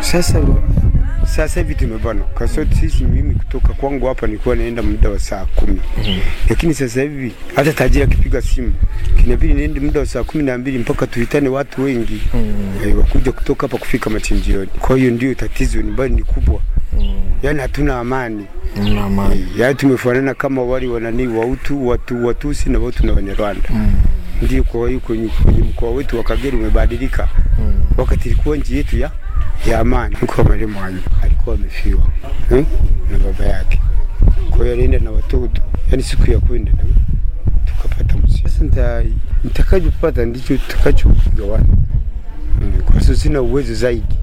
Sasa sasa hivi tumebana. Kwa sababu sisi, mimi kutoka kwangu hapa nilikuwa naenda muda wa saa kumi. Lakini sasa hivi hata tajiri akipiga simu kinabidi niende muda wa saa kumi na mbili mpaka tuitane watu wengi. Eh, wakuja kutoka hapa kufika machinjioni. Kwa hiyo ndio tatizo nyumbani ni kubwa, yaani hatuna amani. Mm. amani. yaani tumefanana kama wali wanani wautu watu watusi na watu na Wanyarwanda ndio. Kwa hiyo kwenye kwenye mkoa wetu wa Kagera umebadilika mm. wakati ilikuwa nchi yetu ya ya amani. Mko mwalimu marehemu alikuwa amefiwa hmm? na baba yake, kwa hiyo alienda na watoto, yani siku ya kwenda na tukapata msiba. Sasa nita nitakachopata ndicho tutakachogawana, mm, kwa sababu sina uwezo zaidi